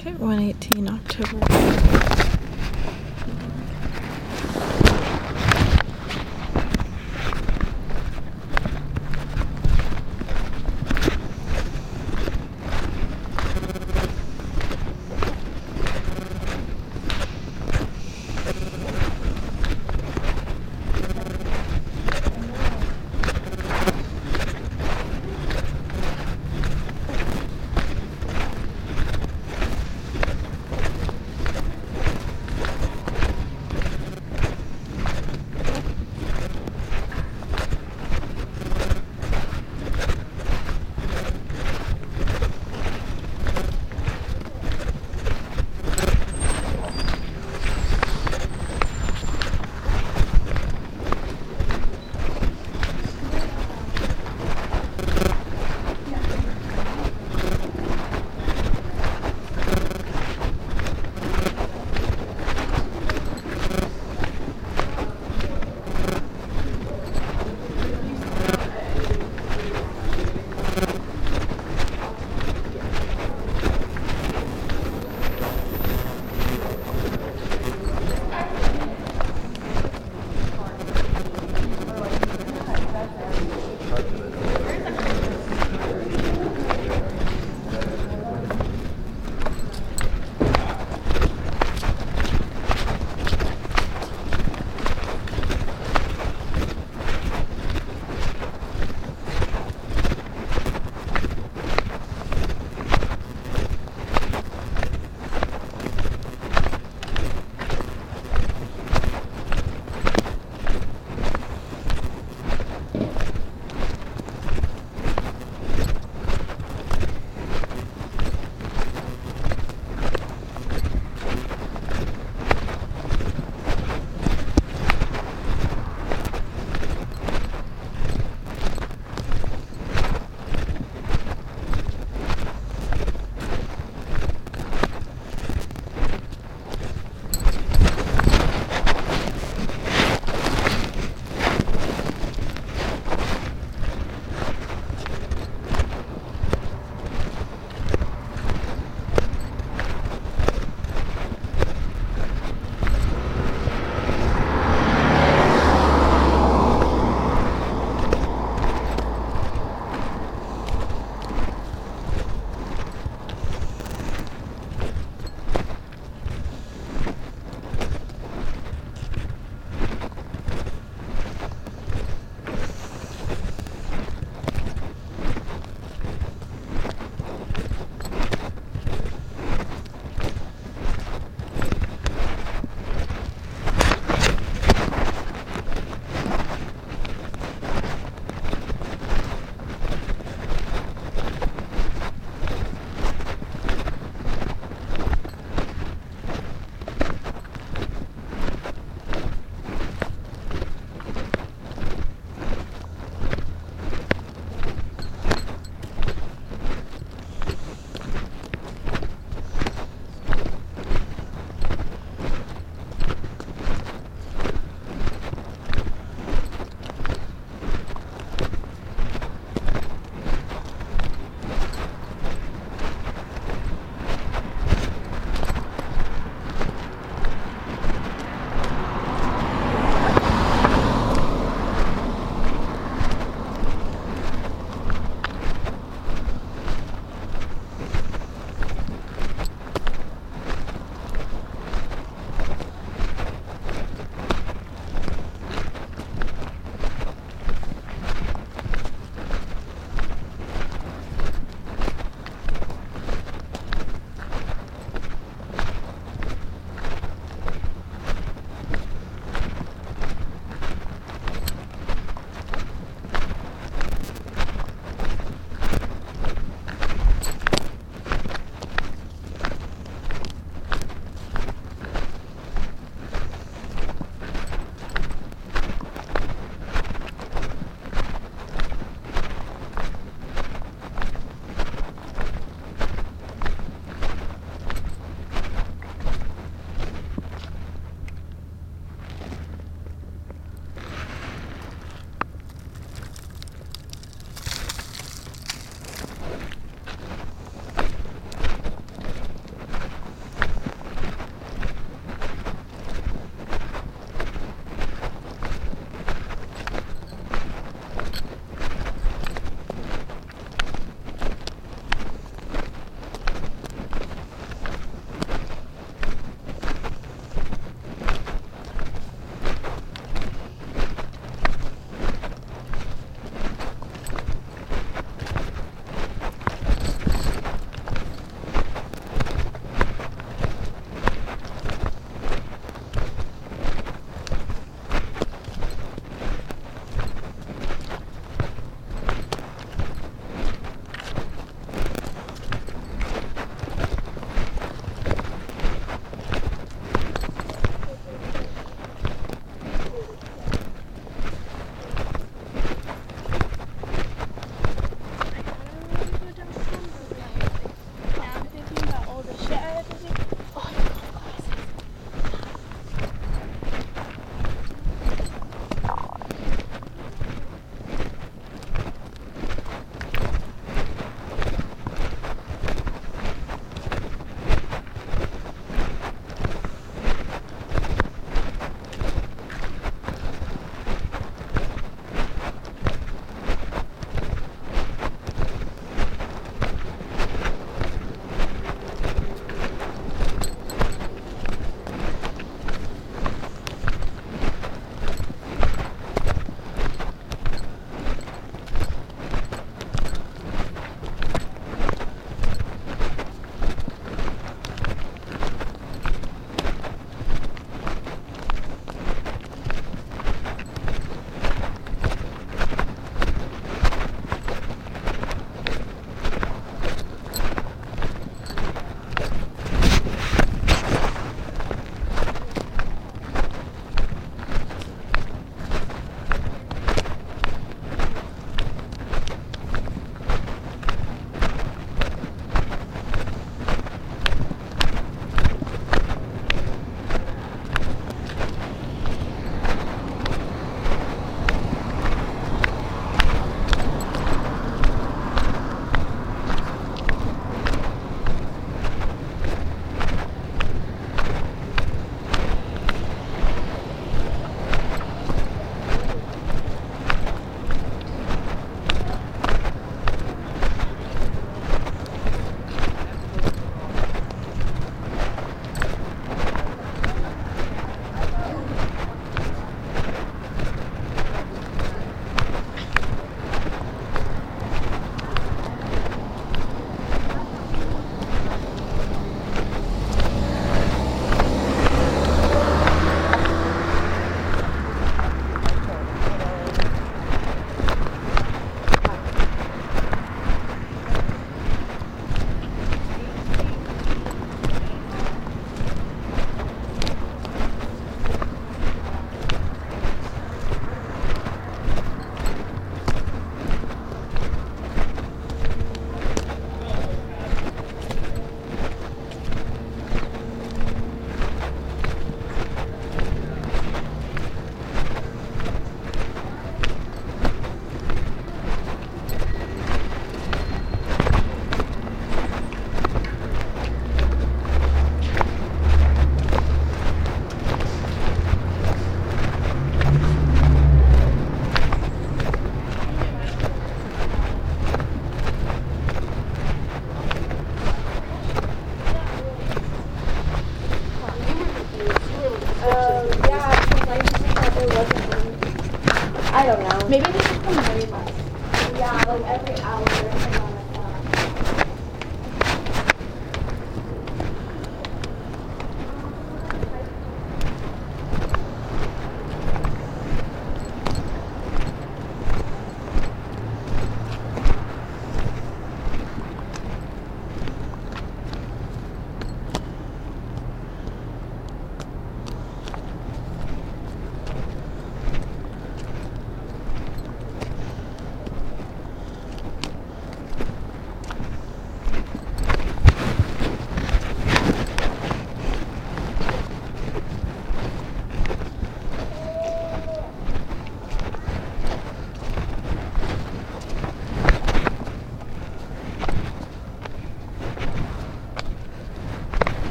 Okay, 118 October.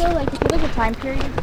also, like, if you look at time period.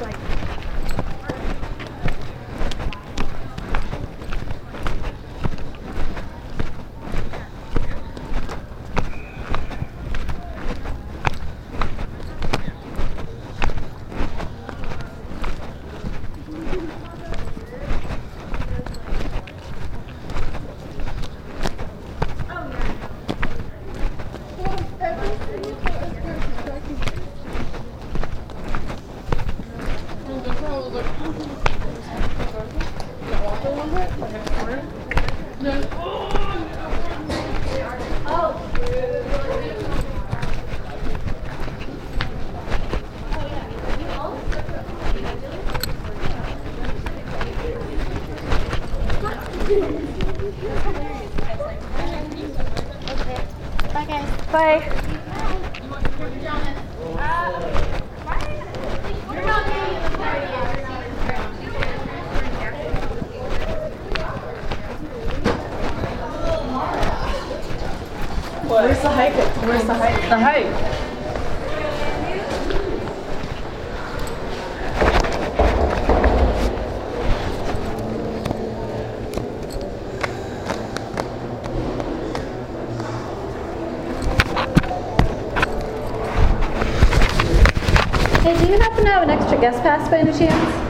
guest pass by any chance?